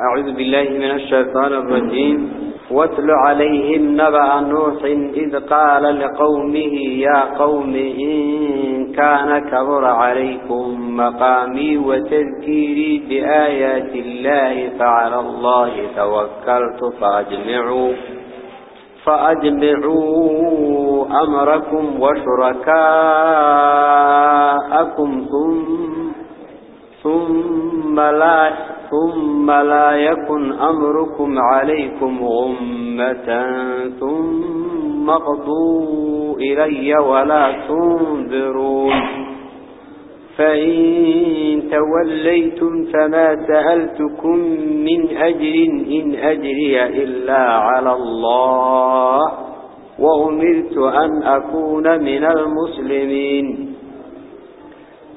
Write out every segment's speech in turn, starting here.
أعوذ بالله من الشيطان الرجيم. واتل عليهم نبأ نوح إذ قال لقومه يا قوم إن كان كبر عليكم مقامي وتذكيري بآيات الله فعلى الله توكلت فأجمعوا فأجمعوا أمركم وشركاءكم ثم ثم لا ثم لا يكن أمركم عليكم غمة ثم اقضوا إلي ولا تنذرون. فإن توليتم فما سألتكم من أجر إن أجري إلا على الله وأمرت أن أكون من المسلمين.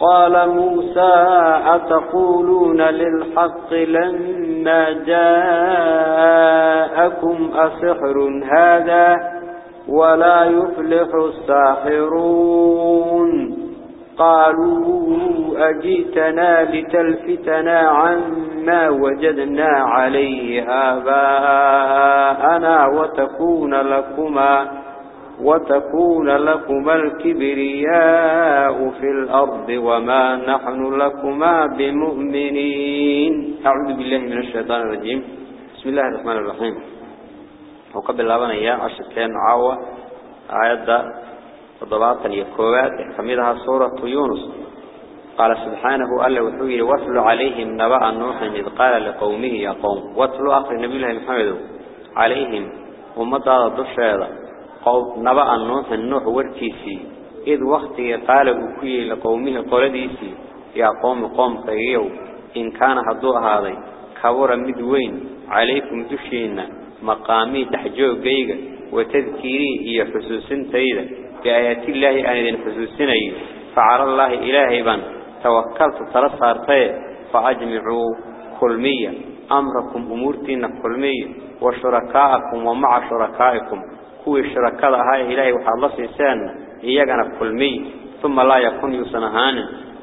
قال موسى أتقولون للحق لما جاءكم أسحر هذا ولا يفلح الساحرون قالوا أجيتنا لتلفتنا عما وجدنا عليه آباءنا وتكون لكما وتكون لكما الكبرياء في الأرض وما نحن لكما بمؤمنين. أعوذ بالله من الشيطان الرجيم. بسم الله الرحمن الرحيم. وقبل الله إياه عشرتين عاوة آيات وضباطا يكوات حميدها سورة يونس. قال سبحانه ألا وحوير واتل عليهم نبأ نوح إذ قال لقومه يا قوم واتل آخر نبي الله محمد عليهم ومضى الضشة قوم نبأ النوح النوح وركيسي. إذ وقت قال أكوي لقومه قرديسي. يا قوم قوم خيريو إن كان هدوء هذا كبر مدوين عليكم دشينا. مقامي تحجو قيقة وتذكيري هي حسوسين تيدا. بآيات الله أن إذن حسوسين فعلى الله إلهي بان. توكلت ترسارتي فأجمعوا كلمية. أمركم أمورتنا كلمية. وشركاءكم ومع شركائكم. كوي شركة هاي إلهي وحالله سيسان إياقنا كلمي ثم لا يكون يسنهان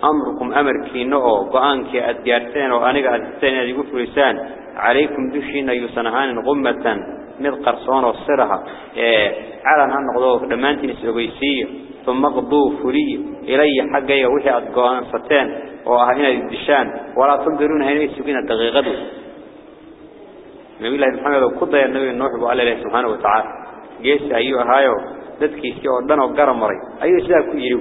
أمركم أمر كي نؤو قانك أديارتين وأنك أديارتين يجب فلسان عليكم دوشين يسنهان غمة من قرصان وصرها على هان غضوه دمانتين سيغيسية ثم غضوه فري إلي حقايا وحي أدقوان ستان وأهين الدشان ولا تقدرون هين يسوكين الدقيقة نبي الله محمد وقضى النبي النوح وعلى الله سبحانه وتعالى geesi ayuu ahaayo dadkiisii oo dhan oo garab maray ayuu sidaa ku yiri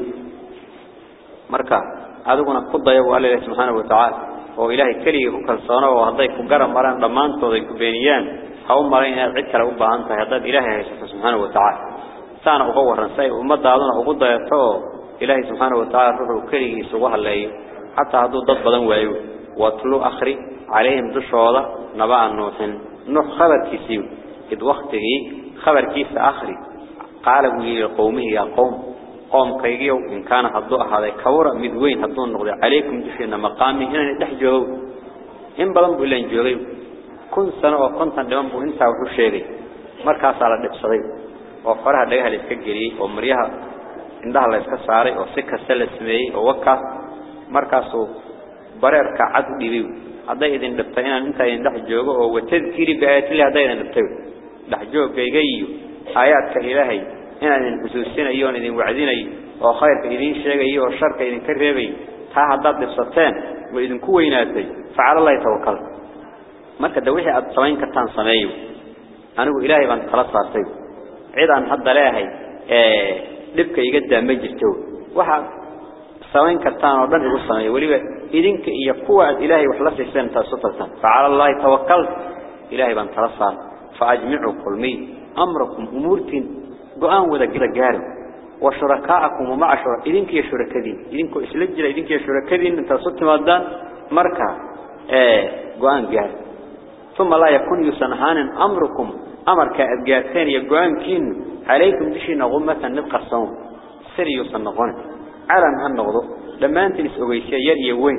marka adiguna ku dayo Alle subhanahu wa ta'ala oo ilaahay kaliya ku kalsoono oo haday ku garab maraan dhamaantood ay ku beeniyaan ha u marayn inaad cid kale u baahan tahay haddii ilaahay haysto subhanahu wa ta'ala saana uga waran say ummadaaduna ugu dayato ilaahay subhanahu wa ta'ala ruuxu kaliya isugu haleeyo hatta hadduu dad badan waayo watlu akhri عليهم دشوضة نبأ النوح نوح خبر كيسيو إذ وقته خبر كيس آخري. قال بني لقومه يا قوم قوم كيجيو إن كان هالضوء هذا كورة مدوين هالضوء النقضي عليكم دشينا مقامي هنا نتحجوا إن بلن بلن جوغيو. كن سنة وكنت لمن بو انتا وحو الشيغي مركز على النبصغي وفرها لغاها لسكجري ومريها عندها الله يسكساري وسكة سلسمي ووكا مركزو bareerka cad dhibiw هذا إذن دبتين أنت يندح جوجه وتذكري بآيات الله هذا إذن دبتين جوج جيجي آيات كإلهي هنا إذن حسوسين أيون إذن وعدين أي وخير إذن شيء أي والشر إذن كرهبي ها هذا دبستان وإذن كويناتي فعلى الله يتوكل marka dawixii aad samayn kartaan sameeyo anigu ilaahay baan kala saartay ciidan hadda leeyahay ee dibka iga daamay jirto waxa samayn kartaan oo dhan igu sameeyo waliba idinka iyo kuwa aad ilaahay wax la siiseen taasoo tartan faala allah tawakkal ilaahay baan kala saar فأجمعوا كلمين أمركم أمورتين قوان وذا قلق قارب. وشركاءكم ومع شركاء إذنك يا شركاذين إذنك إسلجل إذنك يا شركاذين أنت صدت مادان مركا. آه، قوان قارب. ثم لا يكون يسنهان أمركم. أمر أمركا أدقاتين يا قوان كين. عليكم دشي نغمة نبقى الصوم. سري يسنغون على نهان نغضو. لما أنت نسأغيسي يريوين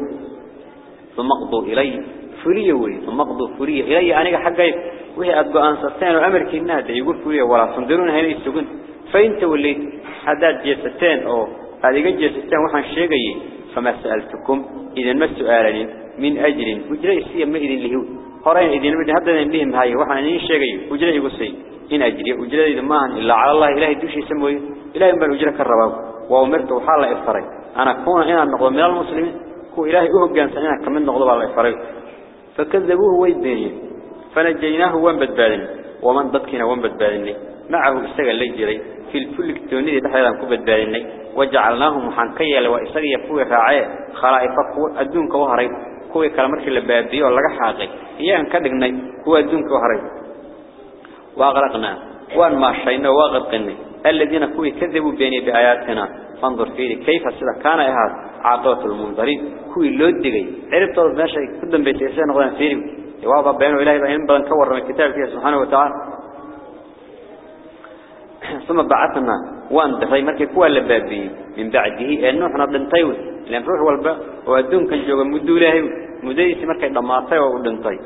ثم أقضوا إليه فري وين ثم قضوا فري إلي أنا حقي وهي أدقان ستين وأمر كنا يقول فري ولا تنظرون هنا يسجون فإنت وليت حداد جيستين أو هذه جيستين وحن شيقي فما سألتكم. إذا ما السؤالين من أجر وجرى السيا ما إذن لهو. هرين إذن بدي هذا بهم هاي وحنا نيشجعي وجرى يقصي إن أجري وجرى إذا ما إلا على الله. إله دوشي سموي إله من وجرى كالرباب وأمرت وحال إفري. أنا كون أنا نقول من المسلمين هو إله أهو جان سنة كمان نقول على إفري. فكذبوه ويدين فنجيناه وانبدبالن ومن ضدكنا وانبدبالن معه استغى الليجري في الفلك التونيدي تحيلان كبدبالن وجعلناهم حنقيا لوائسر يفوه فاعي خرائفة أدونك وهري كوي كلمتك لبابي والله حاقي. إياهن كدقنا هو أدونك وهري وأغرقنا. وأن ما شاينا واغرقنا الذين كوي كذبوا بياني بآياتنا. فانظر فيه كيف السلح كان إهاد عطاه المنذرين كوي لود دقي عرفت هذا الشيء كذا بيت إنسان غدا فيلم يواضع بينه إلهي بهم بنكور من الكتاب فيها سبحانه وتعالى ثم بعثنا وانتفي مركب كوا لبابي من بعده إنه إحنا بنطيوس لأن روح والب وادون كان جوا مدوله مديس مركب لما طيوا وبنطي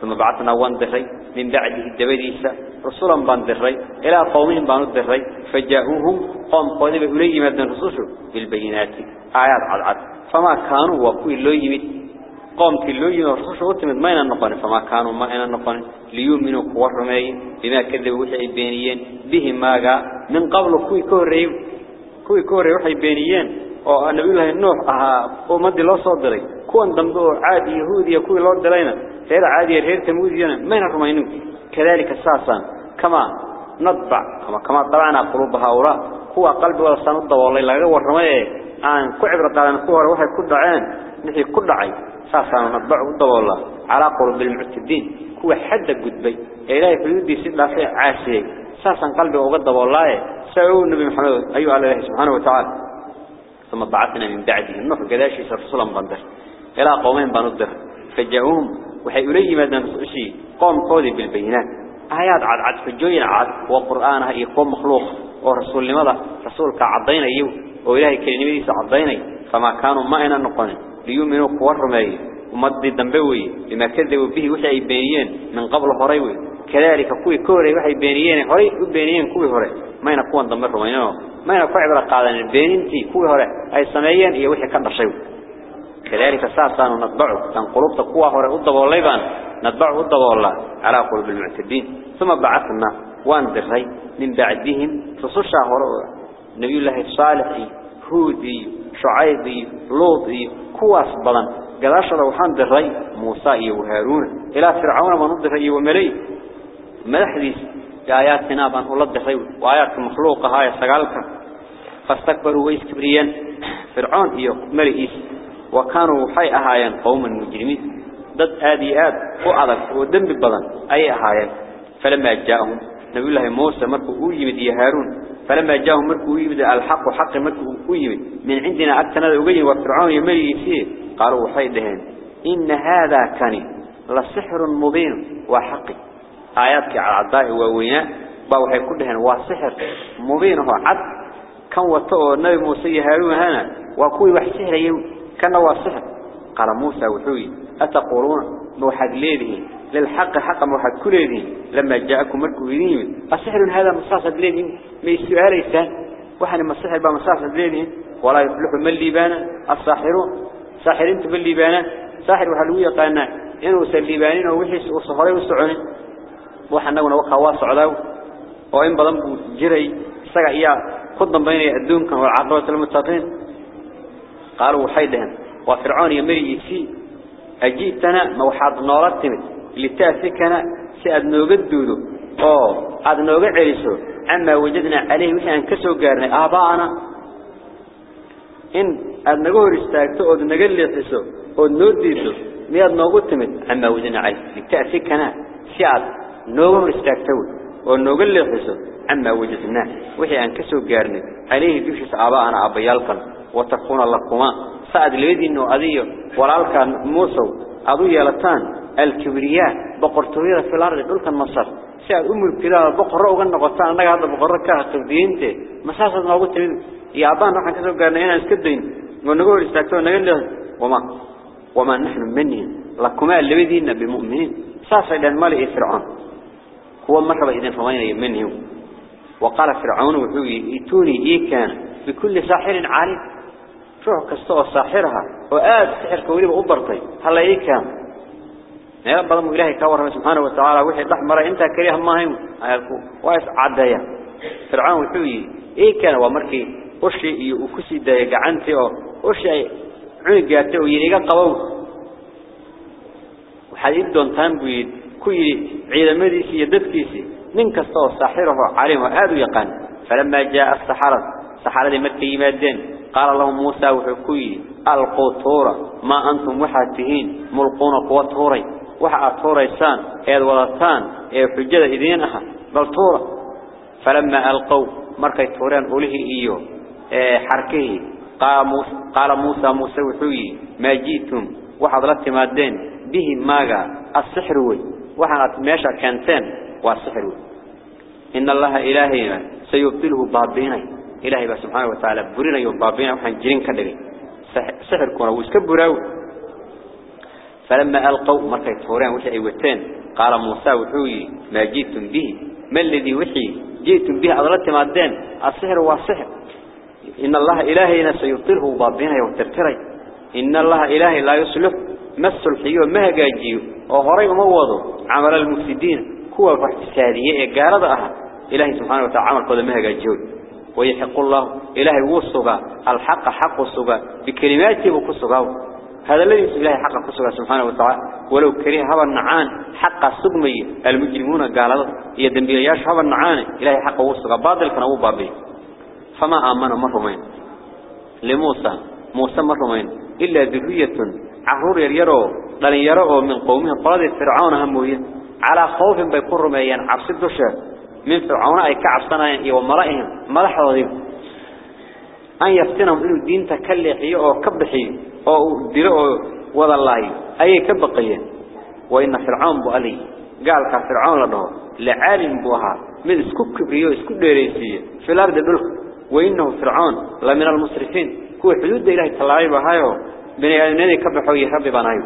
ثم بعثنا وانتفي من بعده الدبريسة رسولا بانتفي إلى قومهم بانتفي فجاءوهم قام قادم إليه مدن رسوله بالبينات آيات عدعد فما كانوا وقوي لو يمد قوم كلوين ورسوله وتمد ما ينقن فما كانوا ما ينقن ليؤمنوا كورمي بما كذبوا وحي بينيين بهم ماغا من قبل كوي كوري كوي كوري وحي بينيين oo nabi ilaahay nuux ahaa oo madi loo soo diray kuwan dambe oo caadi yahuudiya kuwii loo dirayna reer caadi reer tamuudiyana mayna rumaynin kadalika saasan kama nadba ama kama dabana qulubaha ura kuwa qalbigooda sanu daboolay laga warramay aan ku cibra qaadan ku hore waxay ku dhaceen wixii ku dhacay saasan nadba u daboola ala qulubil mu'tadin kuwa xadda gudbay ilaahay xuduudiisa dhaafay caasiyay saasan qalbiga uga daboolay sauu nabi maxamed ayu alayhi subhanahu wa ta'ala ثم بعثنا من بعده النوح قداشي رسولا بندر إلى قومين بندر فجاءوهم وحي إليه مدن قوم قودي بالبينات آيات عد عد فجوين عد وقرآنها يقوم مخلوق ورسول لماذا رسولك عضينا يو وإلهي كلمة عضينا فما كانوا ما إنا نقن ليؤمنوا قوار ماي ومد الدنبوي بما كذبوا به وحي بينيين من قبل هريوي كذلك كوي كوري وحي بينيين هري بينيين كوي هري ما ينقون دمر رمينه ما ينفع عبر قادن البينتي كوي هري أي سميين إيه وحي كان رشيو كذلك ساسا نطبعه تنقلوب تقوى هري أضبوا الليبان نطبعه الله على قلوب المعتدين ثم بعثنا وان درهي من بعدهم فصشا هري نبي الله الصالح هودي شعيبي لوطي كواس بلن. قداشة وحان درهي موسى وهارون إلى فرعون ونضرهي وملي مدحديث آياتنا بان الله دخيو وآيات مخلوقة هاي سقالك. فاستكبروا ويسكبريا فرعون إيو ملئيس وكانوا حي أهايان قوما مجرمين ضد آديات وعضك ودنب بضن أي أهايان. فلما جاءهم نبي الله موسى مركو أيمد يا هارون. فلما جاءهم مركو أيمد الحق وحق مركو أيمد من عندنا أكتنا أغيين وفرعون يملئيسيه قالوا حي دهين إن هذا كان لسحر مبين وحقي. آياتك على عداء وويناء باوحي كلهن واسحر مبين هو عد. كان وطوه النبي موسى هارون هنا. وكوي وحسحر كان واسحر قال موسى وحوي أتقولون موحد ليده للحق حق موحد كله لما جاءكم مركو يدين السحر هذا مصاصد ليده من السؤال يستان وحن المسحر بقى مصاصد ليده ولا يفلح من الليبان الساحرون ساحرين تبالليبان ساحر وحلوية يقانا إنه سليبانين ووحيس وصهري وسعوني. وحنقنا وقوا صعداو وإن بضم جري سقع إياه. خضا بين الدون كان والعقبة المتقين. قالوا حيدهم. وفرعون يمري يسي أجيتنا موحد نورات تمت اللي تأسكنا سأد نوغدودو أو قد نوغ عريسو عما وجدنا عليه وحي أنكسو قارنا آباءنا إن أد نقول استاكتو أد نقل يحسو أد نوديدو مياد نوغو تمت عما وجدنا عليه لتأسكنا سأد نوغ استاكتو أد نقل يحسو عما وجدنا وحي أنكسو قارنا عليه دوشس آباءنا أبيالكا وتكون لكما سأد ليدي إنه أذيه ولالك موسو أضو يلتان الكبرياء بقرطوية في الأرض دول كان مصر أم الكلاب بقرة وغن نقطان أنا هذا بقرة كاه قبدينته مساسة نقول تمين يا أبان نحن كسو قالنا هنا إسكدين. ونقول استاكتون نقول وما وما نحن منهم لكما اللي بدينا بمؤمنين. ساسا إلى الملئ فرعون. هو مرحبا إذن فمين منهم وقال فرعون وحوي ائتوني إيه كان بكل ساحر عالم روح كستوى ساحرها. وآد سحر كوليب أبرطي هلا إيه كان يا بدم إلهي كور سبحانه وتعالى. وحي الأحمر أنت كريه ما هم. وايس عدايا فرعون وحوي. إيه كان ومركي وشي وكسي دايق عنتي أو وشي عنقاته ويريقا قوو وحديد دون تان بيد كوي عيد مديسي يدفكيسي من كستوى ساحره عليهم. وآد يقان. فلما جاء السحرة سحرة مكي مادين قال لهم موسى وحكوي ألقوا ما أنتم وحاتهين ملقون قوة طوري. وحا طوريسان إذ ولطان إذ حجة إذينها بل طورة. فلما ألقوا مركي طوران أوله إيو إيه حركه. قال موسى, موسى وحوي ما جيتم وحضرت مادين. به ماغا السحر وي. وحنات ماشا كانتين والسحر وي. إن الله إلهينا سيبطله بابيني إلهي سبحانه وتعالى برنا يوم بابين وحن جرين كدري. سحر كونه ويسكبراو فلما ألقوا مركي توران وحي أيوتين قال موسى وحوي ما جئتم به؟ ما الذي وحي؟ جئتم به أضلت مادين السحر هو السحر. إن الله إلهينا سيبطله بابين يوم ترتري إن الله إلهي لا يصلح مس الحيو ما جاجيو وهري موضو عمل المفسدين. هو فاحتسادية قال ذا إلهي سبحانه وتعالى عمل قد ما جاجيو ويحق الله إلهي وصغى الحق حق الصغى بكلماته وكصغى هذا الذي يسمى إلهي حق كصغى سبحانه وتعالى. ولو كره هذا النعان حق الصغمي المجرمون قالوا يدن بياش هذا النعان. إلهي حق وصغى باطل كان أبو بابي فما آمن مرمين لموسى. موسى مرمين إلا ذرية. عرور يريرو. لن يروا من قومه قادة فرعون هموية على خوف بيقر رميان عبس الدشة من فرعون أي كعب صنعين ومرائهم ملحظهم أن يفتنهم إنه الدين تكلحي أو كبحي أو دلو وضى الله. أي كبقية وإن فرعون بألي قال كفرعون لده لعالم بوها. من اسكو كبريو اسكو ديريسية في الأرض دلخ وإنه فرعون لمن المصرفين. هو حدود إلهي طلعي بهايو. بني آدمين كبحوا يحب بنايو.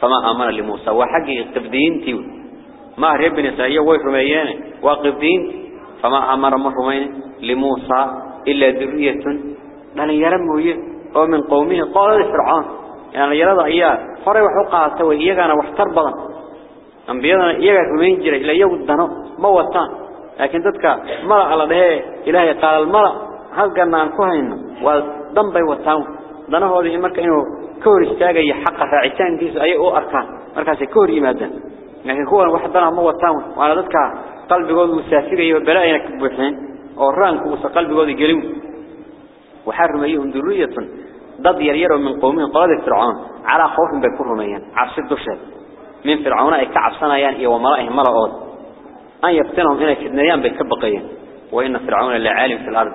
فما آمن لموسى. وحقي التبدين تيو. ما رب نسائيه ويرميان واقفين. فما أمر مرمين لموسى إلا ذرية. لأن يرموه أو من قومه؟ قال فرعون يعني يرضى إياه فري وحقها سوى إيانا واحتر بضا أنبيانا إيانا رمين جري إلا يودنا موتان لكن تدك مرأة على ده إلهي قال المرأة هل قلنا أنكوهن وضنبي وطاون دانا هو ذي مركا إنه كور استاقي حق راعتان كيس أي أو أركان. مركاسي كور إمادا لكن هو وحدنا موتان وأنا ذاتك قلبي قول مسافر أيها بلاء يكبحين ورانك وص قلبي قول يقلم وحرم أيهم ذرية. ضد يريروا من قومهم. قادة فرعون. على خوف بيكون رميان عصر الدشة من فرعون كعب صنايان إيه ومرائهم مرأود أن يفتنهم هنا كدنيان بيكبقيا وإن فرعون لعالم في الأرض.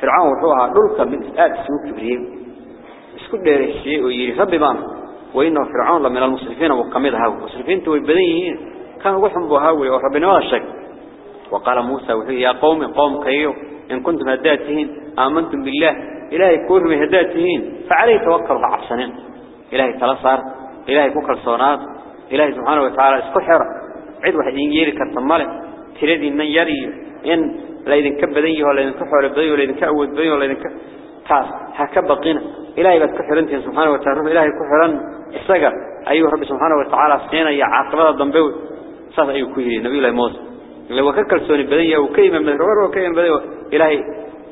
فرعون وحوها دولك من إسآل سنوك كبريم اسكو دير الشيء ويري ربي وإنه فرعون لمن المسرفين وقمدها المسرفين توي بدنيين كانوا وحن بهاوي وربنا ولا شك. وقال موسى وحي يا قوم قوم كيو إن كنتم هداتهين آمنتم بالله إلهي كونوا هداتهين فعليه توكلوا عبسنين إلهي تلصار إلهي كوكل صونات إلهي سبحانه وتعالى اسكو حرة عد واحد ينجيري كالطمالة تريدي من يري إن لا إذن كبدني ولا إذن كحول بدني ولا إذن كأود بدني ولا إذن ك taas هكبقنا إلهي بتكحرنتين سبحانه وتعالى. إلهي كحرن السجر أيها رب سبحانه وتعالى سنين يا عاقبة الضنبوي. صار أيها كهير نبي الله موسى لو كل سوني بدية وكيما من الرور وكيما بدية إلهي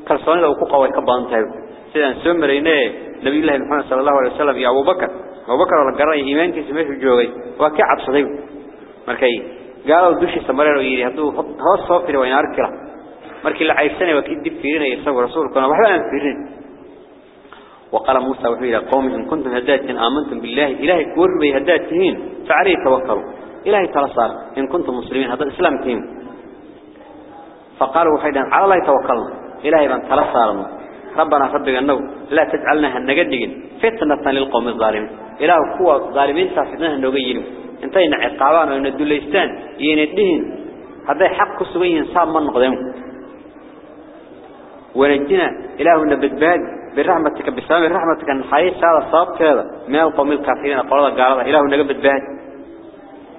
كل سوني لو كقوة وكبان تايو. سيدان سمرينه نبي الله محمد صلى الله عليه وسلم يا أبو بكر. أبو بكر ولا قرأ إيمان كيس مش جوعي وكعب صديق مركي قالوا دوشي سمرين ويري هدو هو الصوفر وين أركله مركي اللي عايشنا وكيد دي فيرنا يسوع رسول كنا وحنا فيرنا وقال موسى وحيد قوم إن كنتم هداتين آمنتم بالله إلهي كور بهداتهين فعليه توكلوا. إلهي تلصار إن كنتم مسلمين هذا الإسلام تيم فقالوا وحيدا على الله توكلنا. إلهي بان تلصارنا ربنا ربنا أنه لا تجعلنا هنجدين فتنة للقوم الظالمين. إله هو ظالمين تفتنها النوغيين انتين عقابان وإن الدوليستان يندهن. هذا حق سوين صاب من قدامه ونجنا إله النبتباد برحمتك بسلام رحمتك أن حيث هذا صاب كذا. من القوم الكافرين قال قال إله النبتباد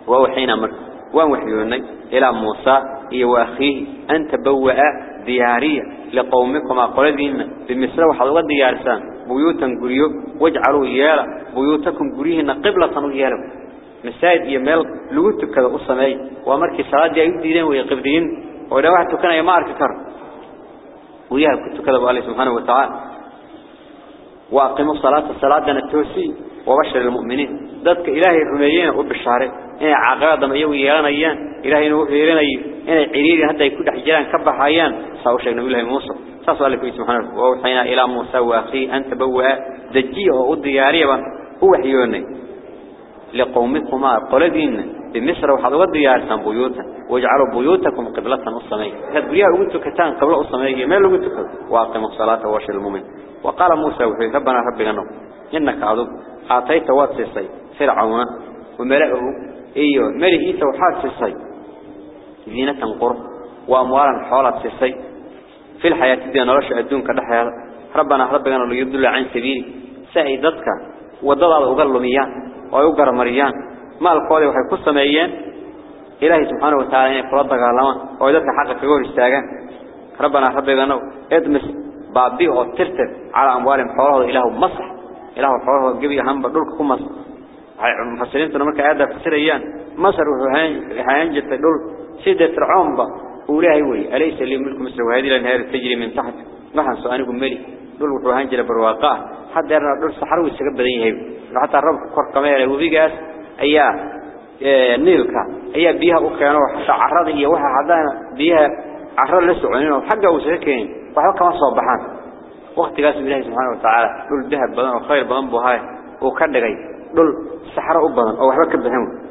وهو حين أمر ووحيوني إلى موسى. وأخيه. أن تبوأ ديارية لقومكم أقلدين بمصر وحضوات ديارسان. بيوتا قريو. واجعلوا يالا بيوتكم قريهن قبلة يالا مساجد يميل لغتك كذا قصمي. وأمرك صلاة دي أيدين ويقبدين وإذا واحد كان يمارك كر وياها كنت كذا الله سبحانه وتعالى. وأقيموا الصلاة الصلاة دنا التوسي وبشر المؤمنين. ذاتك إلهي الرميين وبالشهرين إن عقادة ما يوي يانيان إلهي نوفيرين إن عريري حتى يكون حجران كبحيان سأو شيء نبي الله موسى. سأسأل لك سبحانه ووحينا إلى موسى وأخي أن تبوأ دجيه والديارية هو حيوني. لقومكما قلدين بمصر وحضوات ديارسان بيوتا واجعلوا بيوتكم قبلة الصمي هذا بريها قلت كتان قبل الصمي ما لو قلت واقموا الصلاة واشر المؤمن. وقال موسى وحي ربنا ربنا نو إنك عضب أعطيت واتسي فرعون وملأه إيوه. ملئي توحات سيسي زينة قرب وأموالا حولات سيسي في الحياة الدنيا نرش أدون كدحيا ربنا ربنا لو يبدل عن سبيل سعيدتك وضل أغلو ميان ويقر مريان ما القولي وحي قصة ميان إلهي سبحانه وتعالى إنه فرضك علمان ويدتك حقك يقول استاغان ربنا ربنا ادمس بابي أو ترتب على أموالهم حوله إله مصح إله حوله قبي هم بدولك كم مصح مفسرين تنمرك آيات فسريان مصر وحيان جت دول سيدة فرعون با أولئي وي أليس اللي ملك مصر وهذه الأنهار تجري من تحت نحن سؤالكم ملي دول وحيان جل برواقع حد يرى دول سحر ويسكب بدين هيو حتى الرب كور كمير وبيجاس أيا نيلكا أيا بيها أكيانو حتى عرض إيا وحا حدانا بيها عرض لسعونين وحقا وسكين وحقا كما صبحان وقت قاسم الله سبحانه وتعالى دول ذهب بدن وخير بدن بهاي وكدغي دول سحر بدن أو وحبا كبدهم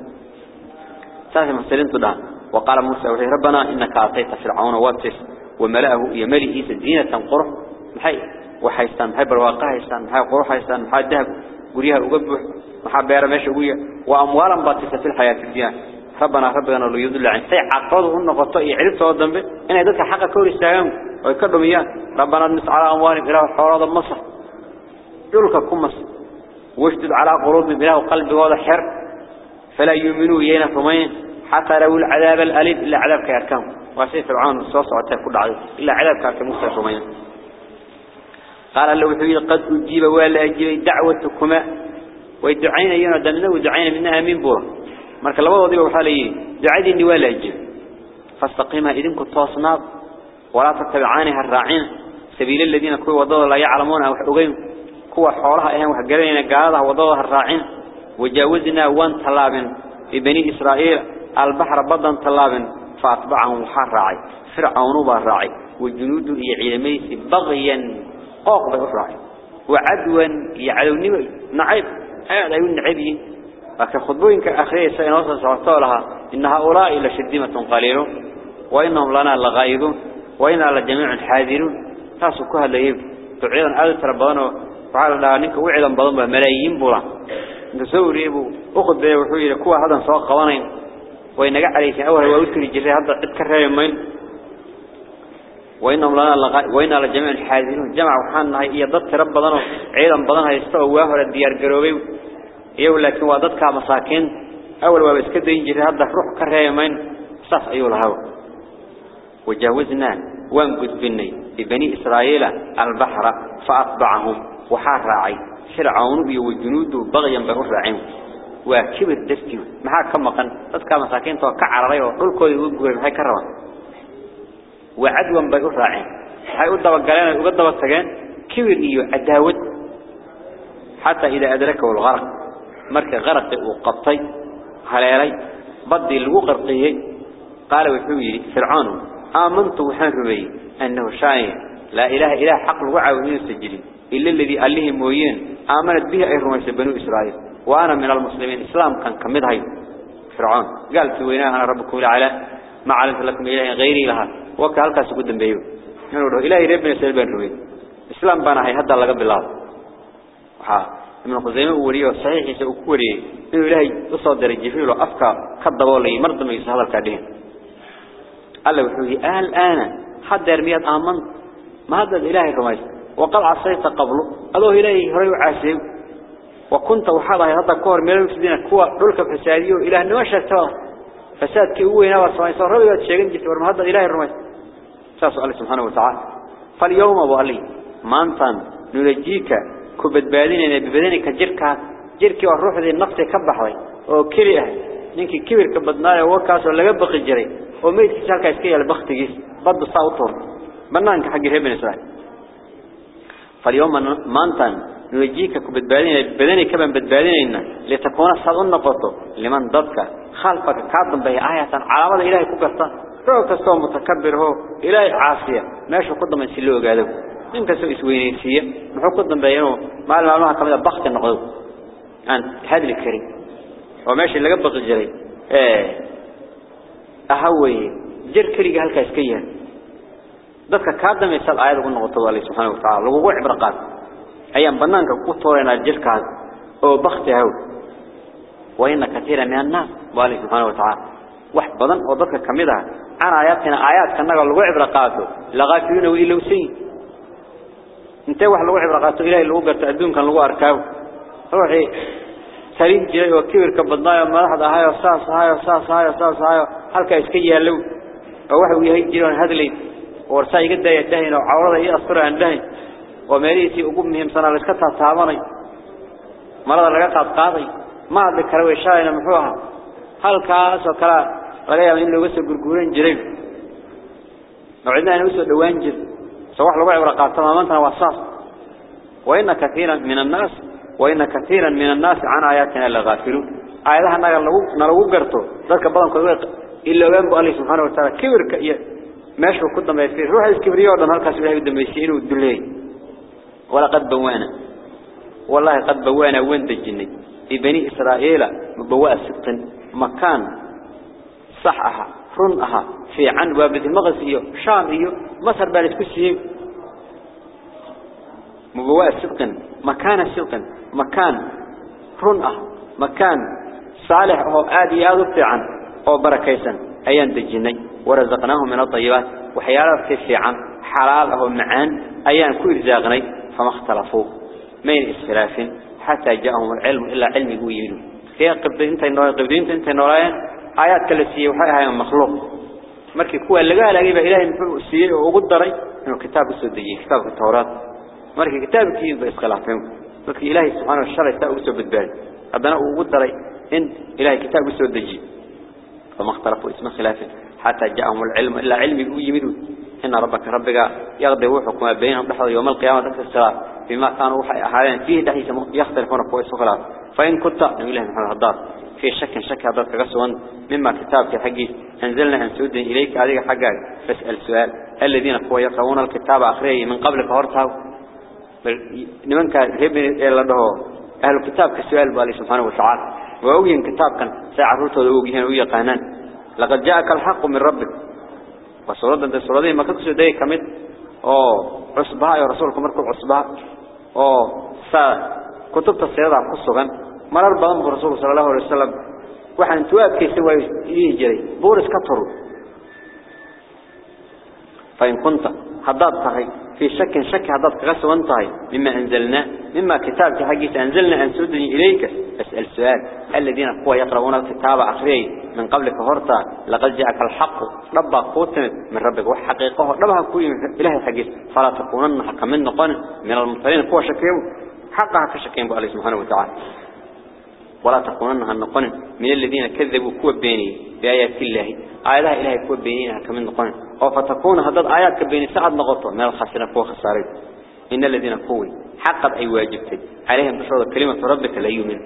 ساسي مسلين تدان وقال موسى وحي ربنا انك اعطيت فرعون واتس وملأه يملئ زينة قرح محي وحيستان محي برواقع حيستان محي قرح حيستان محي الذهب قريها وقبح محي بيارا ماشي قوية واموالا باتسة في الحياة الدنيا. ربنا ربنا لو يدل عن سي عقده النقطة يعرف سوى الذنب إن يدك حق كوري استعام ويكرم إياه. ربنا نس على أموالهم إله حوارض المصر يلك كم مصر. واشتد على قلوب بله وقلب واضح حر. فلا يؤمنوا إيانا فمين؟ حتى لو العذاب الأليم إلا عذاب كأركام وسيف فرعون الصوص وتأكل عذاب. إلا عذاب مصر فمين قال الله وحبيل قد أجيب ولا أجيب دعوتكما؟ ويدعين أينا دمنا ودعين منها من بور مالك الله وضيبه وحالي دعيدي أني ولا أجيب. فاستقيمها إذنك التواصناب ولا تتبعانها الرعين سبيل الذين كوي وضوه لا يعلمون أو حقوقين كوى حورها إهم وحقرين قادها وضوه الرعين وجاوزنا وان طلاب في بني إسرائيل البحر بضا طلاب فأطبعهم حال راعي. فرعونوا بها الراعي وجنود إعلميس بغيا. Baghyan qooqba harra'i وعدوا يعلوني نعيب. هذا يقول نعيبين لكن خطبوينك أخير سينوصل سعطوا لها إن هؤلاء لشديمة قليلون وإنهم لنا لغايدون وإنا لجميع حاذرون. تاسو كهل لهيب تعيدا آل تربضانه وعلى الله نك وعدا بضم ملايين بولا. نسوري يبو. أخذ بيه وحوي لكوا هذا سواء قوانين. وإن قع عليه أول ويذكر الجزء هذا اتكرر يومين. وإنهم لنا لغ وإن على جميع الحاضرين جمع وحنا هي يضط ربنا عيلا بنا هي استوى وهر الديار جروي يقول لك وضط كمساكين أول ما بس كده ينجر هذا روح كره من صف أيوة الهوى وجاوزنا وانقذ بني بني إسرائيل البحر فأطبعهم. وحار راعي. شرعون بيوجنود بغيا بغر راعيهم. وكبر دستيو ما هكما كان تتكا مساكين توقع عربي وقل كوي وقل هاي كروان وعدوا بقوا راعين هاي قدوا الجلالة وقدوا السجان كبير إيو حتى إذا أدركه الغرق مرك غرق وقطي هلالي بدي الوغرقي قال وحوي فرعون آمنت وحنفبي أنه شاي لا إله إلا حق الوعى ويسجلي إلا الذي قال لهم موين آمنت بها أي رميس بنو إسرائيل وأنا من المسلمين. إسلام كان كمدهي. فرعون قال سويناها ربكم العلاء ما علمت لكم إلهي غيري لها. وكهل كاس قدام بيو نقول إلهي ربنا سلبان روي إسلام بنا هي هذا لقب الله. ها من خزيمة وريه صحيح يسوي كوري إنه إلهي تصدر الجفيل وأفكار كذب ولا يمرض ما يسهل الكادين. قال له الآن أنا حد يرميات آمن. ما هذا الإلهي الرميس وقال عصيت قبله. الله إلهي هري عاسيب وكنت وحضها هذا كور من المسلمين كوا. دولك فساديو إله نواشر توا. فساد كيوه نوار سماي صار ربي وتشيغن جت ورم هذا إله الرمي سأسأل الله سبحانه وتعالى. فاليوم أبو علي ما أنتن نرجيك كبد بالين ببدنك جرك جرك والروح ذي النفس كبحوي أو كريه نينك كبر كبدناه وكاس ولا جبق الجري. وميت سالك إسكيل البخت جيس بد صوتور بنانك حق هبن إسرائيل فاليوم ما أنتن نوجيك كبدبالين بدني كمان بدبالين لتكون صاد النقطة لمن ضدك؟ خلفك. كاظم به آية. علامة إلهي كبرتا روح كستوى متكبر هو. إلهي عاصية ماشي قدم من سلوه قادو إنك سوء سوينيسية محو قدم بينه ما المعلومة كمان بخت النقضو عن هذا الكريم. وماشي اللي قبض الجري إيه. أهوي. جر كريق هالكا اسكيها ضدك كاظم يسأل آية قلنا قطة الله سبحانه وتعالى. لغو عبرقات ayaan banaanka ku tooreynaa jirkaas oo bakti ah wayna katira min annas wali subhanahu wa ta'ala wax badan oo عن آياتنا آيات كنا قال لو عبر قاتو لغافيون وإلوسين انت واحد لو عبر قاتو. إلهي اللي هو قرت أدون كان لو أركاو. روحي. سليم جاي وكبر كبضايا ما لحظة هاي وصاص هاي وصاص هاي وصاص هاي حلقة إسكية لو. واحد ويهي جيران هذلي ورساي قد يدهين وعورضه إيه أصفره عن دهين ومريسي أقوم مهم صنع لسكتها صاباني مرض الرقاق قاضي. ما أدكروا إشاينا محوها هل كاس وكلا لقى من اللي وسط قرقورين جريب وعندنا أن وسط دوان جر سواح لقى عبرقات تماما وصاص وإن كثيرا من الناس وإن كثيرا من الناس عن آياتنا لغافلون آياتها نلقو قرطو ذلك بضان كذلك إلا وينبو الله سبحانه وتعالى كبر كأي ماشي وكذا ما يصير روح الكبرية ودن هالكاس بلاهي بدن ميسيين والدلين ولقد بوانا والله قد بوانا وين دجني في بني إسرائيل مبواء ستن مكان صحها رنها في عن وابد المغزي شام إيو مصر بالت كسيه مبواء ستن مكان ستن مكان رنها مكان صالح هو آدي آدو في عن أو بركيسا. أيان دجني ورزقناهم من الطيبات وحيالات في عن حلال أو معان أيان كل زاغني فما اختلفوا. من اسخلاف حتى جاءهم العلم إلا علم يقولوا في قبضين انت نوراين قبضين انت نوراين آيات كالسية وحيها هي مخلوق. مركي كوا اللي قال أجيب إلهي محمد السيء وقدري إنه كتاب السودية كتاب التوراة. مركي كتاب كيف بإسخلافهم مركي إلهي سبحانه الشرع يتاقوا سوى بالبال. أبناء وقدري إن إلهي كتاب السودية. فما اختلفوا اسم خلاف. حتى جاءهم العلم إلا علم يمدوا إن ربك ربك يغضي وحكم بينهم لحظة يوم القيامة ذكر الصلاة بما كانوا أحيانا فيه دحيث يختلفون فوق الصلاة فإن كنت نبي الله محمد الدار في شك شك هذا قصوا مما كتابك حقي. أنزلنا أن سود إليك. هذه حقك. فاسأل سؤال. الذين قوى يقرؤون الكتاب آخره من قبل فهرتها لمن كان هبني إلا ده أهل الكتاب كسؤال بالله سبحانه وتعالى. وأوين كتاب كان سيعرفته وأوين ويقانان لقد جاءك الحق من ربك. وصورة أنت صورة ما كنت سوداء كمد. أو عصبها يا رسولكم مركب عصبها أو سا كتبت السيادة قصة مرر بضم الرسول صلى الله عليه وسلم وحن تواب كي سوى يجري بورس كتر فإن كنت حداد تهي في شك شك هذا غسو انتهي مما أنزلنا مما كتابك حقيس أنزلنا أن سودني إليك أسأل سؤال الذين قوة يقرؤون الكتاب أخري من قبلك هرتا لقد جاءك الحق ربك قوتنا من ربك وحقيقه ربها كوي من إلهي حقيس فلا تكونن حقا من نقن من المطلين قوة شكيو حقها كشكين بأله سبحانه وتعالى ولا تكونن هالنقن من الذين كذبوا كوة بيني بآيات الله. آياتها إلهي كوة بينيها كمن نقن أو فتكون هذا آيات كبيني سعد نغطة من الخسرين كوة خسارين. إن الذين قوي. حقب أي واجبتي عليهم بشرط كلمة ربك لا يؤمن.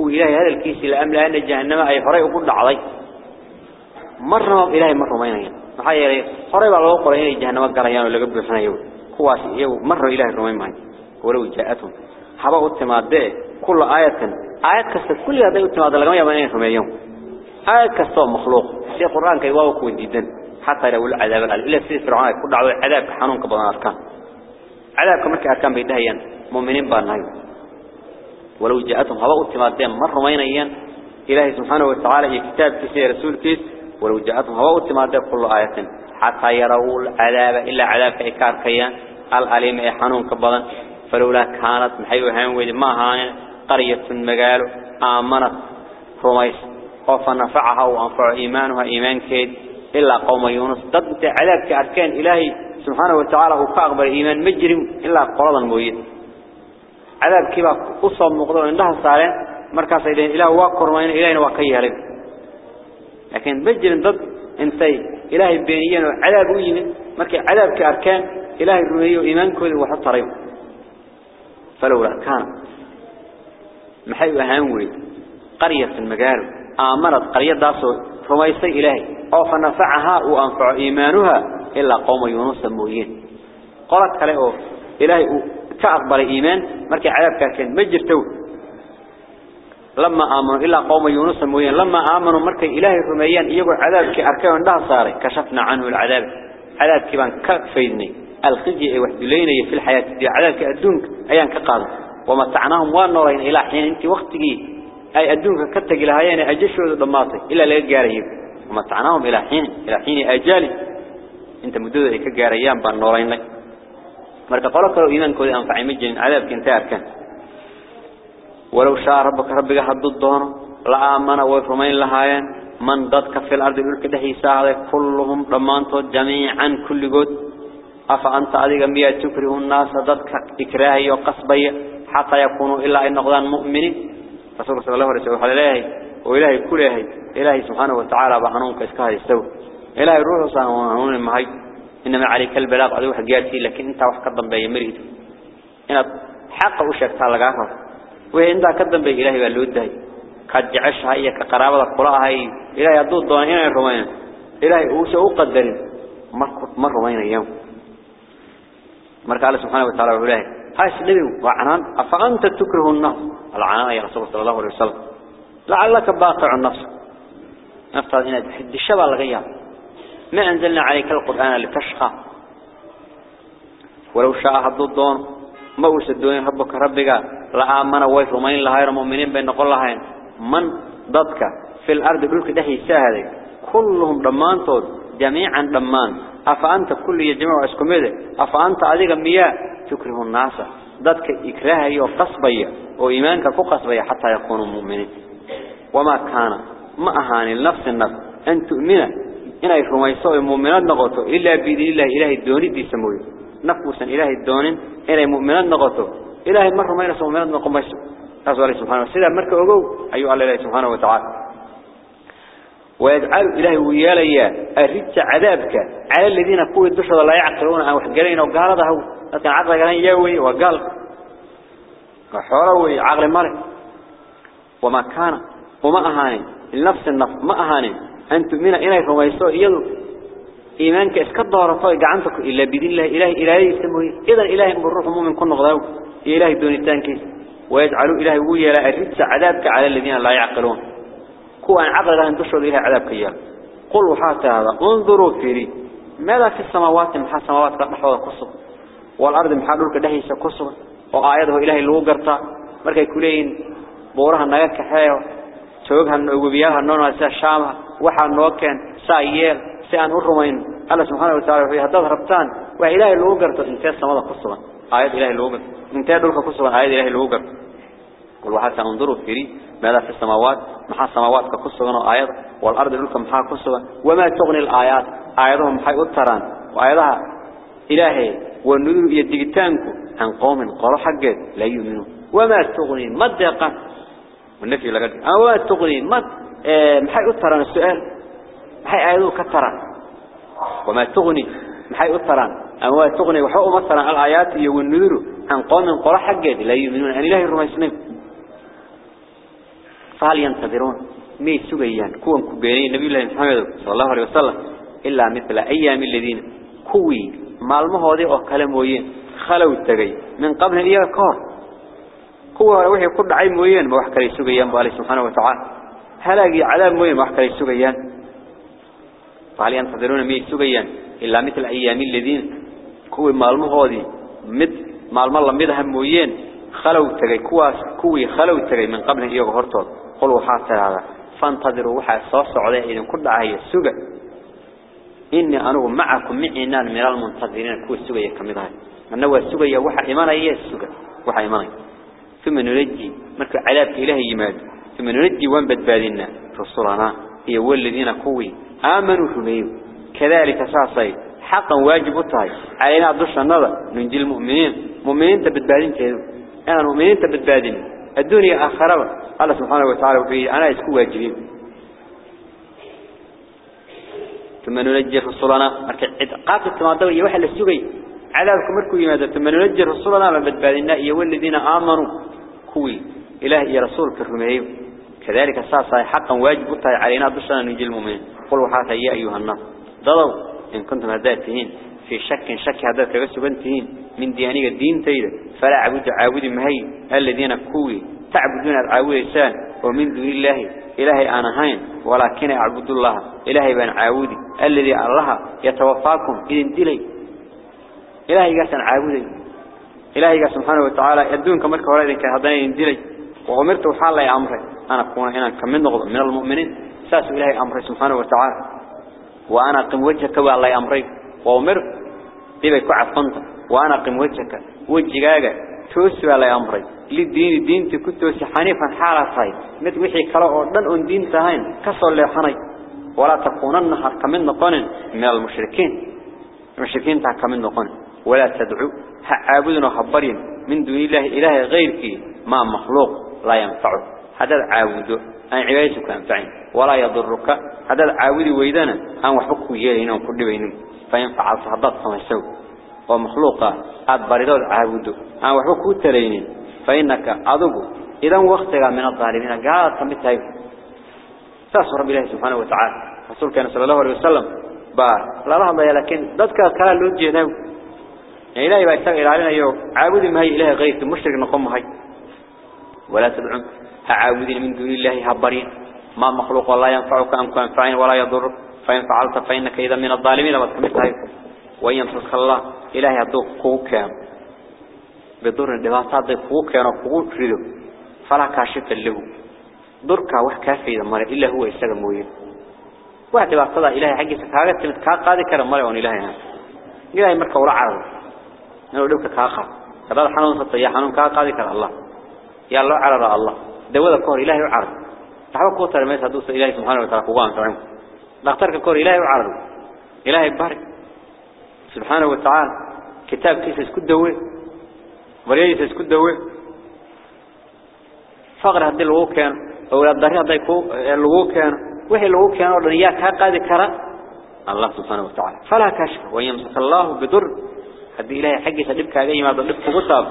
هو إلهي هذا الكيس لأملا أن جهنم أي فريق وقل علي. مرة إلهي مرة ما ينين محايا لي فريق على الوقر إلهي جهنم قريان ولا قبل سنة يوم. كواسي يو مرة إلهي الرمين معي ولو جاءتهم. حبا التماد كل آية. آيات كسر كل هذا التماد لقما يبنين رمين يوم آيات كسر مخلوق. في القرآن كي واوكو جدا حتى لو العذاب الألم إلا سيد فرعون كل العذاب حنون كبضان أركان. عذابك مركي أركان بيدهيا مؤمنين بانهاي ولو جاءتهم هواء التمادين مر مينيا إلهي سبحانه وتعالى كتاب كسي رسول كيس. ولو جاءتهم هواء التمادين كل آية. حتى يروا العذاب إلا عذاب إكار كيان. الأليم إحانون كبضان فلولا كانت محيوهان ما هان قرية مقالو آمنت رميس. وفنفعها وأنفع إيمانها. إيمان كيد إلا قوم يونس. ضد عذابك أركان إلهي سبحانه وتعالى وكأقبل إيمان مجرم إلا قرضا مويد عذاب كيبا أصاب مقدور عندها السالين مركز إلهي. إله واكر وإن إلهينا وكيهلب لكن مجرم ضد انتي إلهي بينيين وعذاب ويمن مركز عذاب كأركان. إلهي الرمي وإيمان كذي وحط ريب فلولا كان محيو أهانوي قرية المجال. آمرت قرية داسو رميسي إلهي. أو فنفعها وأنفع إيمانها إلا قوم يونس المويين. قالت كله إلهي كأقبل إيمان. مركي عذاب كان مجرتو لما آمنوا إلا قوم يونس المويين. لما آمنوا مركي إلهي رميان يقول عذاب كأركان عندها صاري. كشفنا عنه العذاب. عذاب كبان كفيدني الخزي وحدلين في الحياة. دي عذاب كأدونك أيان كقاضي. ومتعناهم وانورين إلى حين انت وقتك. أي أدونك كتك لهايين أجشوا ضماطي إلا لا يقاريب ومتعناهم إلى حين إلى حين أجالي. انت مدودة كقاريان بانورين لك. مركا قولك لو إيمان كودي أنفعي مجن عذابك انت أركان ولو شاء ربك ربك حد الدون لآمن ويفرمين لهايين. من ضدك في الأرض يقولك دهي ساعة كلهم رمانتو جميعا كل قد. أفأنت أذيك مياه تكره الناس ضدك إكراهي وقصبي. حتى يكونوا إلا إن نقضان مؤمنين رسول صلى الله عليه وسلم إلهي وإلهي كله إلهي سبحانه وتعالى بحنونك إسكاه يستوي إلهي روح صانون المهي إنما عليك البلاغ أدوح قياتي لكن أنت وحكا ضنبي مريد إن حق وشكتها لقاها وإن ذا كدن بي إلهي والود هاي قد جعشها هي كقرابة قراءها هي إلهي يدود دون إنا الرمين إلهي أوسى أقدر مر رمين أيام مرك الله سبحانه وتعالى وإلهي هاي سنبي وعنان أفأنت تكره النفس؟ العنان يا رسول صلى الله عليه وسلم. لعلك باقع النفس. نفترض هنا تحد الشبع الغياب. ما أنزلنا عليك القرآن لتشقى. ولو شاء هدو الدون ما وسدوني ربك؟ ربك لآمن ويف ومين لهاي المؤمنين بين نقول لهاي من ضدك في الأرض بلك دهي ساهدك كلهم دمانتود جميعا دمان أفأنت كل يجمع اسكمده أفأنت أذيك مياه. تكره الناس. ضدك إكراهي وقصبية وإيمانك كقصبية حتى يكونوا مؤمنين. وما كان. ما أهاني النفس النفس. أن تؤمن. إن يفرميسوا المؤمنات نغطوا إلا بإذن الله إلهي الدوني دي سموي. نفوسا إلهي الدونين. إلهي المؤمنات نغطوا إلهي مرة ما ينسوا المؤمنات نقميسوا أسوأ الله سبحانه وتعالى. مركة أقو أيها الله سبحانه وتعالى. ويجعل إلهي ويالي الرجس عذابك على الذين قوة الدشر لا يعقلون أو حقلين وقال هذا هو لكن عقل قالين يوي وقال وحوروي عقل مالك. وما كان وما أهاني. النفس النفس ما أهاني. أن تؤمن إلهي فما يسوء يدو إيمانك اسكت دورتوي قعنتك إلا بإذن الله. إلهي إلهي يسمه إذا إلهي بالروح مؤمن كن غضاو إلهي دون التانكيس ويجعلوا إلهي ويلا الرجس عذابك على الذين لا يعقلون. كو أن عقل لهم تشعر إلهي عذابك إياه قل وحات هذا انظروا فيري ماذا في السماوات محا السماوات قد نحوها قصب والأرض محا دولك دهيسة قصب وآياته إلهي اللي وقرتا مركي كلين بورها نغاك حيو توقها وبياها نونا سا شامها وحا نوكين سا ييل سي أن أرمين الله سبحانه وتعالى في هذا ربطان وإلهي لو قرت انت السماء قصوا آيات إلهي لو قرت انت دولك قصوا آيات إلهي لو قرت قل وحتى انظروا فيري ماذا في السماوات؟ محا السماوات كقصوا آيات والأرض دولك محا قصوا وما تغني الآيات؟ آياتهم محا أتران وآياتها إلهي والنذر يدقتانكم عن قوم قالوا حقا لا يؤمنون. وما تغني مدقا والنفي لقد وما تغني مد آه محا أتران السؤال. محا آياته كتران. وما تغني محي أطران أما تغني وحق مثلا الآيات والنذر عن قوم قرى حقه لا يؤمنون. أن الله الرميسنين فهل ينتظرون؟ مي سبيان كون كبيرين نبي الله محمد صلى الله عليه وسلم إلا مثل أيام الذين كوي مالمه هذه وكلموين خلوا التقي من قبل إياه كار. كوا وحي كل عين موين ما وحكى يسوقيان بالله سبحانه وتعالى. هلاقي على موين ما وحكى يسوقيان فهل ينتظرون مي سوقيان إلا مثل أيام الذين كوي مالمه هذه مد مالم الله مدها موين خلوا تجي كواس كوي خلوا تجي من قبل إياه هرتود قلوا حتى هذا. فانتظروا وحى صوص عليه إذا كل عهي السوق إني أنا معكم معنا من المنتظرين كوي السوق يكملها من هو يا وحى إيمانا هي السوق وحى إيمانا ثم نرجي مرك عذاب إله يماد. ثم نرجي وان بدبادنا رسولنا. هي والذين كوي. آمنوا فميو كذلك ساسي. حقا واجب الطهي علينا دوش النظر. ننجي المؤمنين. مؤمنين تبدبادين كذو أنا مؤمنين تبدبادين الدنيا آخرة. الله سبحانه وتعالى وفيه أنا يسكو واجبين. ثم ننجي رسولنا. قاتل التماضوي يوحل السوقي عذابكم مركو يماذا؟ ثم ننجي رسولنا من بدبادنا إيا الذين آمنوا. كوي. إله يا رسول كرميه كذلك ساسا حقا واجب علينا دوشنا ننجي المؤمنين. قلوا حتى يا أيها الناس. ضلوا. إن كنتم هداتهين في شك شك هذا كغسبنتهين من ديانية الدين تيدا. فلا عبد عابد مهي. الذين كوي تعبدون العابد إنسان ومن دون الله إلهي أنا هين ولكن أعبد الله إلهي بن عابدي. الذي الله يتوفاكم إذن دلي. إلهي قاسا عابدي. إلهي قاسا سبحانه وتعالى يدونك مركة إذن كهداني دلي. وأمرت وحال لي أمره. أنا أكون هنا كمن نغض من المؤمنين. ساس إلهي أمره سبحانه وتعالى. وأنا قم وجهك والله أمري وأمر ديبك عفنت وأنا قم وجهك وجهك توسي على أمري. للدين الدين تكتوسي حنيفا حالة صاي مثل وحي كلاو أن دين تهين كسر لي حني. ولا تكونن كمن نقن من المشركين. المشركين تاع كمن نقن. ولا تدعو عابدنا خبرين. من دون الله إله غيرك ما مخلوق لا ينفعه هذا عابد أن عبادتك أنفعين ولا يضرك. هذا العاود ويدنا أن وحبك يلين وكل بينهم فينفع الصحبات سمسو ومخلوقة أد بردود عاود أن وحبك تلين فإنك أضب إذا وقتك من الظالمين قال تمتها تأسوا رب الله سبحانه وتعالى. رسول كان صلى الله عليه وسلم با لا رحمة لكن ذاتك كلا لوجه نو يعني إلهي بأستغل علينا يو. عابد ما هي إله غير مشرك نقوم هاي. ولا تدعون هعابدين من دون الله هبرين ما مخلوق ولا ينفعك أم كنفعين ولا يضر. فإن فعلت فإنك إذا من الظالمين. وتكملتها وإن يمسك الله إلهي يضوك قوكا بضر الدباسات قوكا وقوك رده فلا كاشف له. ضرك وحكافي إذا مر إلا هو موين واحد بقصد إلهي حقي سكاغة تمت كاقادي كرم مرة وان إلهينا إلهي مركا ولا عرض. نقول لك كاقا كذا حنون سطيا حنون كاقادي كرم الله. يا الله عرض الله. دولة كور إلهي وعرض. تحوى قوة الميس هدوس إلهي سبحانه وتعالى قوان فعهم دكتورك كور إلهي وعرض إلهي بارك سبحانه وتعالى. كتاب كيس اسكد دوي. وريس اسكد دوي. فقر هدي لغو كان أولاد داري هدي لغو كان. وحي لغو كان ورنياك هقادي كرا الله سبحانه وتعالى. فلا كشف ويمسك الله بضر هدي إلهي حقي سدبك أجي ما ضلبك غصاب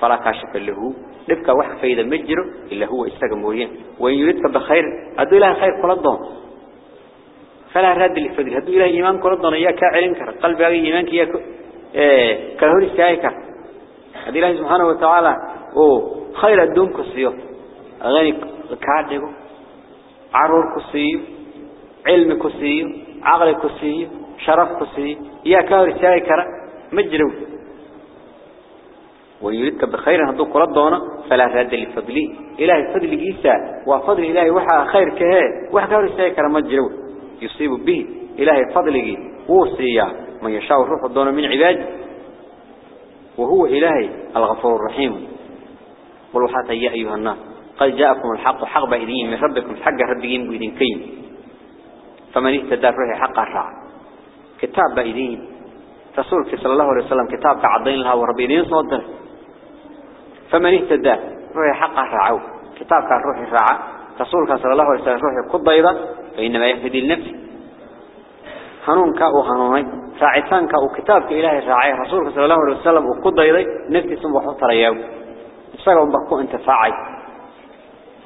فلا كاشف له لبك وح فايدة مجره إلا هو استجمورين وإن يريدك بخير هدو إله خير كل الضم فلا رد لفضل هدو إله إيمان كل الضم إياك علم كر قلب أي إيمانك إياك إيه كهول السايك هدو الله سبحانه وتعالى. أو خير الدون كسيو. أغاني كعدكو عرور كسيو. علم كسيو. عقل كسيو. شرف كسيو. إياك كهول السايك مجره ويريدك بخير هدو الضونا فلا رد لفضلي إلهي فضل جيسا. وفضل إلهي وحا خير كهي. وحا كهر السيكر مجرو يصيب به إلهي فضله وصيا من يشاء الروح الدون من عباد وهو إلهي الغفور الرحيم. قلوا حتى يا أيها الناس قد جاءكم الحق حق بإذين من ربكم حق ربكم بإذن كين. فمن اهتدى روحي حق الرع كتاب بإذين رسولك صلى الله عليه وسلم كتاب كعضين لها وربي إذين صدر فمن اهتدى روحي حق كتاب كان روحي الرع رسولك صلى الله عليه وسلم روحي قد أيضا وإنما يهدي النفس. حنون كأو هنوني. راعتان كأو كتاب كإله راعي رسول صلى الله عليه وسلم وقضى يدي نفسي ثم وحط رياو بسرعون بقو أنت فاعي.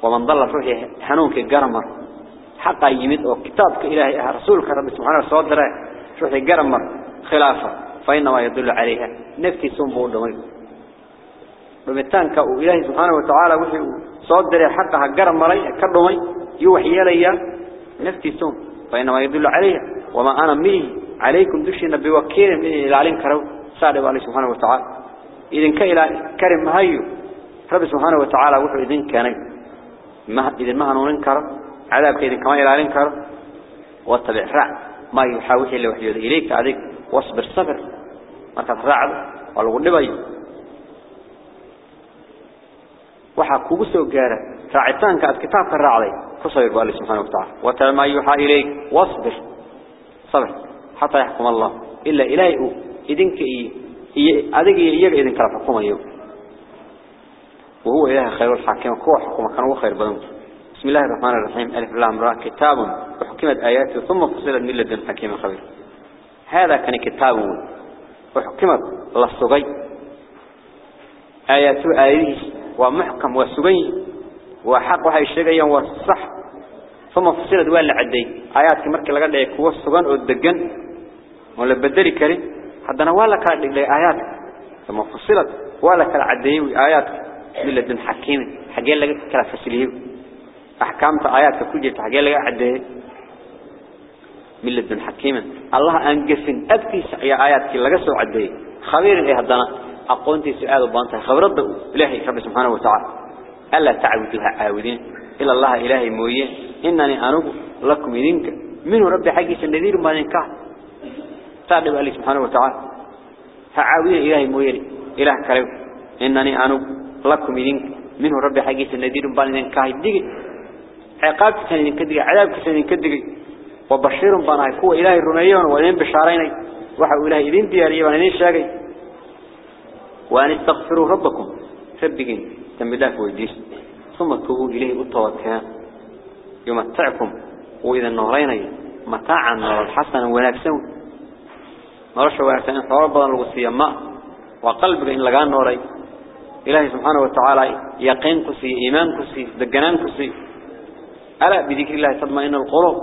ومن ضل فيه هنون كالقرمر حقا يمد وكتاب كإله. رسول كرب سبحانه وصدر فيه القرمر خلافة. فإنما يدل عليها. نفسي ثم بودوني بمتان كأو إله سبحانه وتعالى وحي صدر حقها القرمر كرمي. يوحي ليه نفتي سوم فإنما يدل عليها. وما أنا مني عليكم دشي نبي وكير من العلم كرو سعد وعلي سبحانه وتعالى. إذا كي لا كرم مهي رب سبحانه وتعالى وحو إذن كاني. مه... إذن مهن وننكر عذاب كي إذن كما إلى علم كرو. واتبع رع ما يحاوح إلا وحي يذي إليك عذيك واصبر صبر. ما تفرع والغنب أيه وحاكو بسو جارة راعتان كأت كتاب الرعلي فصير بالله سبحانه وتعالى. وتبع ما يوحى إليك واصبر. صبر. حتى يحكم الله. إلا إلهي إذنك إيه أدق إياك إذن كلا فقوم أيوه وهو إله خير الحاكم. كو حكم كان هو خير بدن بسم الله الرحمن الرحيم. ألف لام را كتاب وحكمت آياته ثم فصلت من لدن حكيم خبير. هذا كان كتاب وحكمت للصغي آياته آياته ومحكم وسغي وحق وحي الشيء والصح. ثم فصلت ولا عدي آيات مركي لقد يكون الصغان والدقن. ولا بدري كريم. حدنا ولا كان آيات ثم فصلت ولا كان عدي آيات ملة حكيم. حقين لقيت كلا فسليه أحكامت آيات كوجت حقين لقيت عده ملة حكيم. الله أنقسم أبتي يا آيات كلا لقيت عده خبير إيه هدنا أقونتي سؤال بانته خبرت إلهي رب سبحانه وتعالى. ألا تعبدها عاودين إلا الله إلهي موية. إنني أنوب لكم إذنك. منه ربي حقيس النذير ما ننكح. تعلم الله سبحانه وتعالى. فعاودين إلهي موية. إله كريم. إنني أنوب لكم إذن منه ربي حقيس النذير بان إذن كاهي دقي. عقابك سنة إذن كدقي. عذابك سنة إذن كدقي. وبشير بان هو إلهي الرميون. وإذن بشارين وحو إلهي إذن دياري. وإذن شاقي. وأن استغفروا ربكم. سبقين تنبداك ويديس ثم توبوا إليه أطواتها يمتعكم. وإذا النهرين متاعا ونكسون نرشوا ونكسون حوار بدن الغسية ما وقلبك إن لقان نوري إلهي سبحانه وتعالى يقين كسي إيمان كسي دقنان كسي. ألا بذكر الله تطمئن القلوب.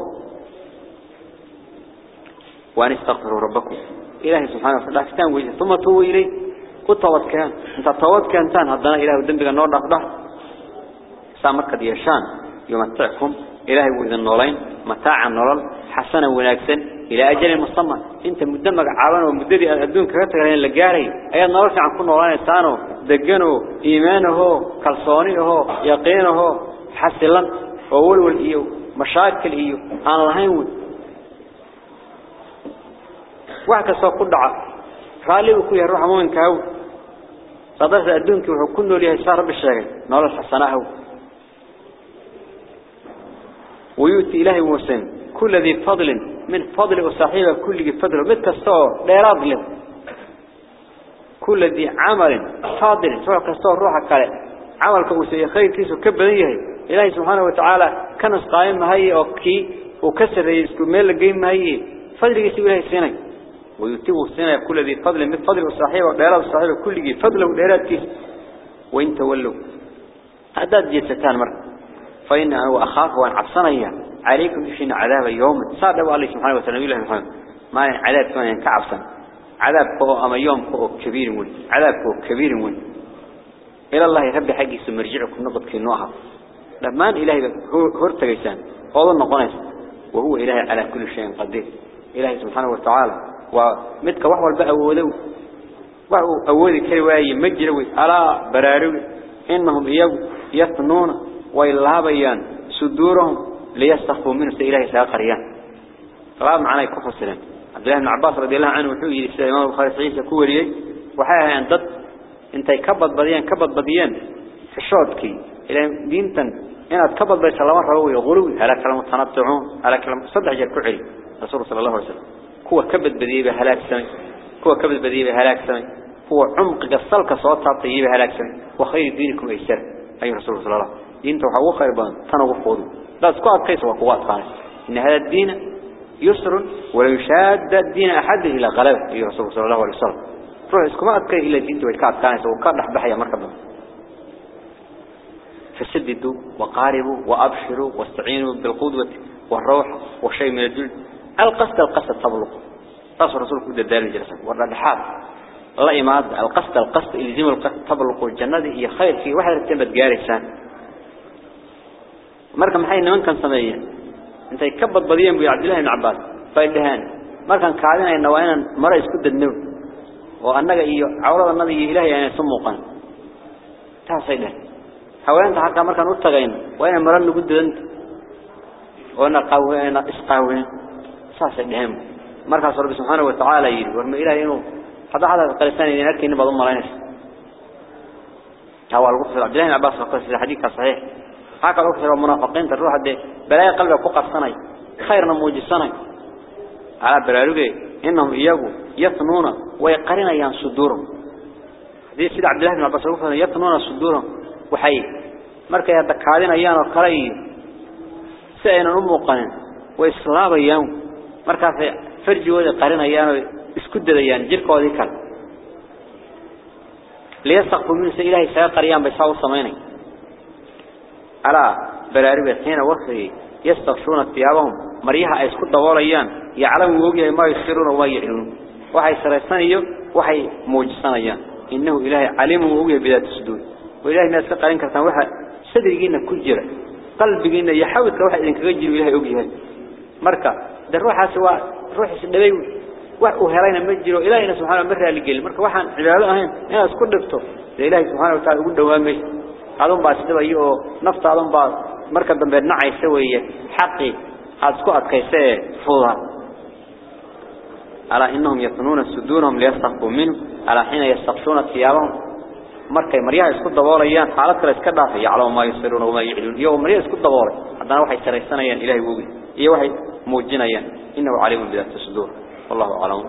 وأن استغفروا ربكم. إلهي سبحانه وتعالى ثم تووا إليه. طوت كان إنت طوت كان تان. هدنا إلهي ودنبك النور نقضح سامر قد يشان. يمتعكم. إلهي وإذا النورين متاعا نورا حسنا وناكسا إلى أجل مصمم. أنت مدمج عوان ومدري الدون كرتك لين لجاري أي النور عن كل نوران إنسانه دجنه إيمانه. كالصانيه يقينه. حسلا. أول والإيو. مشاكل إيو. أنا لهين واحد كل دعاء. خالي وكل يروح مؤمن كهو صدرت الدون كي كله ليه صار بالشيء نور الحسناه ويؤتي إلهي موسى كل ذي فضل من فضل وصاحبه كل ذي فضل. متكستو ديراد له. كل ذي عمل فاضل سواء كستو روحك كله عملك وسي خير كيسو كبديه إلهي سبحانه وتعالى كان قائم هي أوكي وكسر يسكو ميل جيم هي فضل يسوي إلهي سنة ويؤتي سنة كل ذي فضل من فضل وصاحبه ديراد صاحبه كل ذي فضل كيس وإن تولوا. هذا جيستان مرة. فإن أنا أخاف وأن عبصني عليكم فينا عذاب يوم. صادوا الله سبحانه وتعالى الله محمد. ما عذاب كمان كعبصن عذاب كو أما يوم كو كبير من عذاب كو كبير من إلى الله رب حقي سمرجعكم نقط في نوعها لما إلهي هو ارتقيسان قول النقنس وهو إلهي على كل شيء قدير. إلهي سبحانه وتعالى. ومتك وحوى البقى وولو وحو أولي كرواي مجروي. ألا براروي. إنهم إياه يثنون ويلهبيان صدورهم ليستخفوا منه سإلهي ساقريان طبعا معنا يكفصلين عبد الله بن عباس رضي الله عنه وحوي الإمام البخاري صحيح كوريي وحاها أن ضد. انتي كبض بديان كبض بديان. في الشوطكي. إلى دينتا إن أتكبض بيس الله هو يغلوي هلاك المتنطعون هلاك صدح جل كعلي رسول صلى الله عليه وسلم. هو كبد بديه هلاك سمي. هو كبد بديه هلاك سمي. هو عمق قصلك صوتها طيبة هلاك سمي. وخير دينكم إيسر أي رسول الله صلى الله عليه وسلم. دينته هو خير بان تنو قوضي لا سكوات قيس وقوات خالص إن هذا الدين يسر ولا يشاد الدين أحد إلى غلبة. أي رسول صلى الله عليه وسلم. روح اسكما أتكي إلى دينته ويكاد كانت وكاد بحيا مركبة. فسددوا وقاربوا وأبشروا واستعينوا بالقدوة والروح. وشيء من الجلد القصد القصد تبلغ رسول رسول كده دار الجلسة والردحات الله إماد. القصد القصد إلزم القصد تبلغ الجنة هي خير في واحد التنبت جارسان مركا محي من كان سمية أنت يكبت بديا بي عبد الله بن عباس. فايدهان. مركا كعادنا إنه وين مرة يسكد النور. وأنك عورض النبي إلهي يعني سموقا تاسيده حوالين حقا مركا نتغين وين مرة نقد أنت وأنا قاوين إسقاوين ساسيدهم مركا رب سبحانه وتعالى يقول ورم إلهي إنه هذا هذا قلسان إذن أركي إنه بضم ملاينس هو الوقت عبد الله بن عباس قلت الحديث صحيح. هكذا الوقت المنافقين تروح ده بلاي قلبك فوق السنة خيرنا موجي السنة على برارجه إنهم إياه يثنون ويقرن أيام صدورهم. هذه سيد عبد الله بن عباس يقول يثنون صدورهم. وحي. markaasay farjigooda qarinayaan oo isku dadayaan jirkoodii kale. liyasaqu min sa ilaahay saga qariyaan bay saa u samaynay. Alaa baraariba xiina waqtigii yastaqshuuna tiyaabahum maryaha ay isku daboolayaan yaclamu uu ogyahay maa yushiruuna wamaa yacluun waxay saraysan iyo waxay muujisanayaan. Innahu ilaahay caliimu uu ogyahay bidaati suduud. Oo ilahay miyaad iska qarin kartaan waxa sadrigiinna ku jira qalbigiinna iyo xawdka waxa idinkaga jira ilaahay ogyahay. Marka ده روح سوا روح شدبي وأهلنا مجرو إلهنا سبحانه مرة لجيل مرك واحد عبادة هين أنا أذكر دكتور. لإله سبحانه وتعالى قد وامش. عالم بعد شدبي أو نفط عالم بعد. مرك بنبنى عيسوية حقي. أذكر كيسة فضة على إنهم يصنون سدورهم ليستخفوا منه. على حين يستخفون ثيابهم. مركي مريان يسكت دواريان حالك لا يسكت دافي على ما يسرون وما يعلون يوم مريان يسكت دواري هذا واحد سريستنا يان إلهي بوبي. إيه يوم muujinayaan innahu caliimun bidaati sudur wallahu a'lam